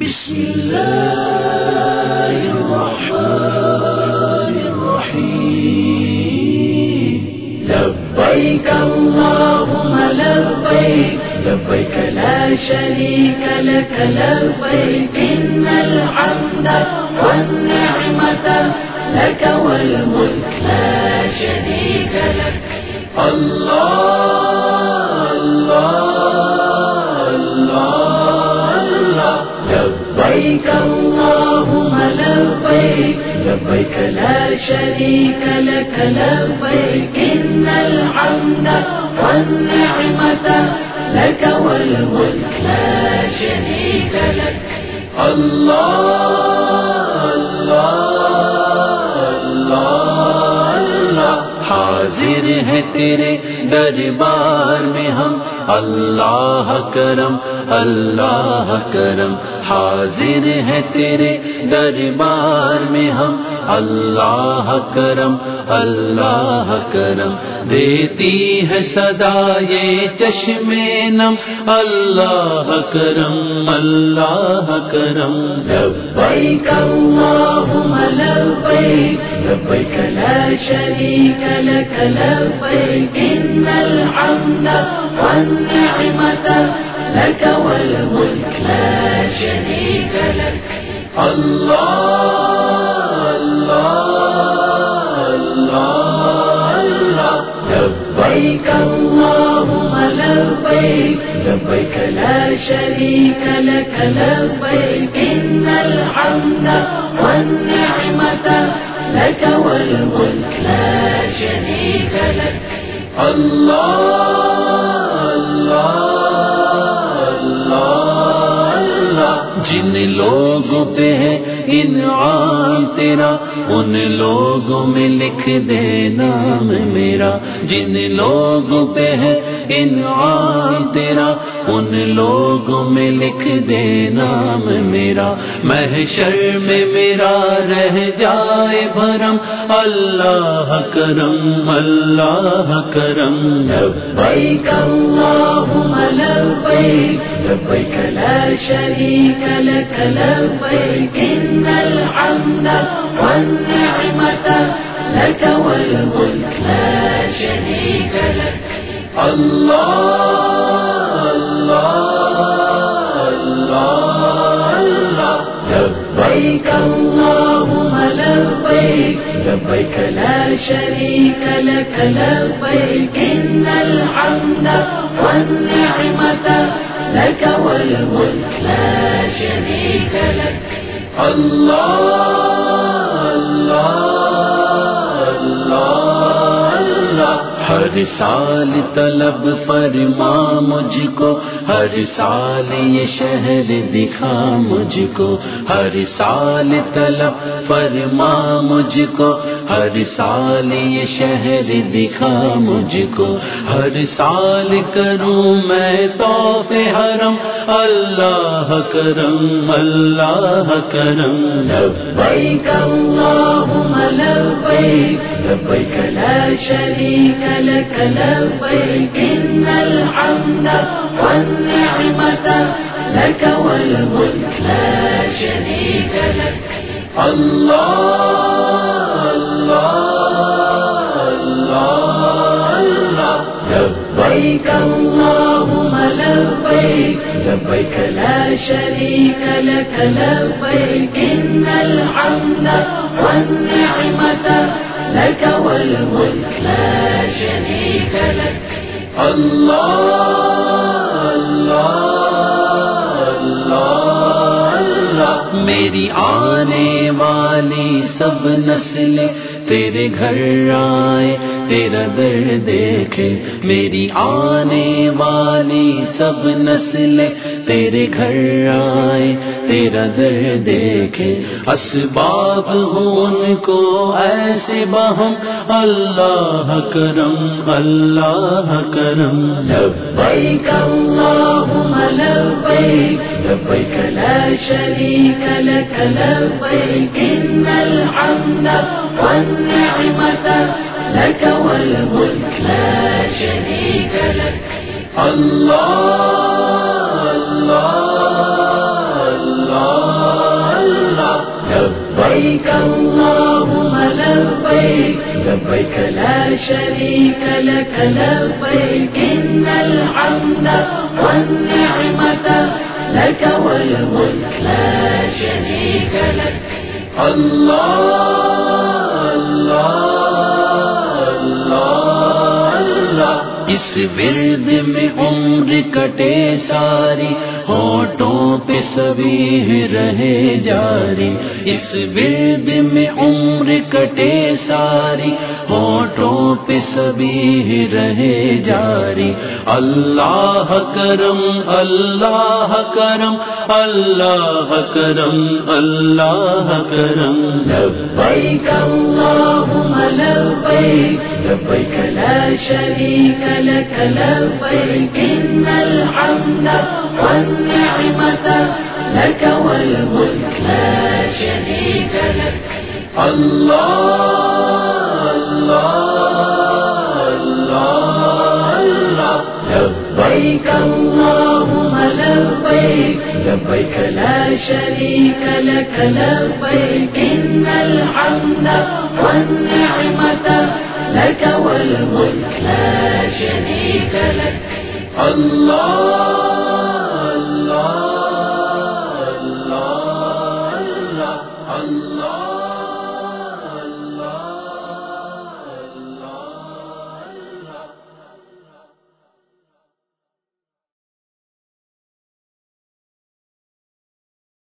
بسم الله الرحمن الرحيم. لبيك اللهم لبيك لبيك لا شريك لك، لبيك إن الحمد والنعمة لك والملك لا شريك لك. الله لبيك لا شريك لك لبيك إن الحمد والنعمة لك والملك لا شريك لك. الله الله الله الله، حاضر ہے تیرے دربار میں ہم، اللہ کرم اللہ کرم، حاضر ہے تیرے دربار میں ہم۔ اللہ کرم اللہ کرم، دیتی ہے صدا یہ چشم نم۔ اللہ کرم اللہ کرم۔ لبیک اللہم لبیک لبیک لا شریک لک لبیک۔ ان الحمد والنعمة لك والملك لا شريك لك. الله الله الله الله لبيك اللهم لبيك لبيك لا شريك لك، لبيك إن الحمد والنعمة لك والملك لا شريك لك. الله جن لوگوں پہ ہے انعام تیرا، ان لوگوں میں لکھ دے نام میرا۔ جن لوگوں پہ ہے انعام تیرا ان لوگوں میں لکھ دے نام میرا۔ محشر میں میرا رہ جائے بھرم۔ اللہ کرم اللہ کرم۔ لبیک اللہم لبیک لبیک لا شریک لک لبیک۔ ان الحمد لك والملك لا شريك لك الله لبيك اللهم لبيك لبيك لا شريك لك لبيك إن الحمد والنعمة لك والملك لا شريك لك الله الله ہر سال طلب فرما مجھ کو، ہر سال یہ شہر دکھا مجھ کو۔ ہر سال طلب فرما مجھ کو، ہر سال یہ شہر دکھا مجھ کو۔ ہر سال کروں میں توف حرم، اللہ کرم اللہ کرم۔ لبیک اللہم لبیک لبیک لا شریک لك لبيك، إن الحمد والنعمة لك والملك لا شريك لك. الله الله الله الله لبيك اللهم لبيك لبيك لا شريك لك، لبيك، إن الحمد والنعمة لك والملك لا شريك لك. الله الله. میری آنے والی سب نسلیں تیرے گھر آئے، تیرا در دیکھے۔ میری آنے والی سب نسلیں تیرے گھر آئے، تیرا در دیکھے۔ اسباب ہوں ان کو ایسے بہم۔ اللہ کرم اللہ کرم۔ لبیک اللہم، لبیک لبیک لا شریک لک لبیک ان الحمد والنعمة لك والملك لا شريك لك. الله الله الله لبيك اللهم لبيك لبيك لا شريك لك، لبيك، إن الحمد والنعمة لك والملك لا شريك لك. الله اس ورد میں عمر کٹے ساری ہوٹوں پہ سبھی رہے جاری۔ اس ورد میں عمر کٹے ساری ہوٹوں پہ سبھی رہے جاری۔ اللہ کرم اللہ کرم اللہ کرم اللہ کرم لبیک اللہم، لبیک لبیک لا شریک لک لبیک ان الحمد والنعمة لك والملك لا شريك لك. الله الله الله الله لبيك اللهم لبيك لبيك لا شريك لك، لبيك إن الحمد والنعمة لك والملك لا اللہ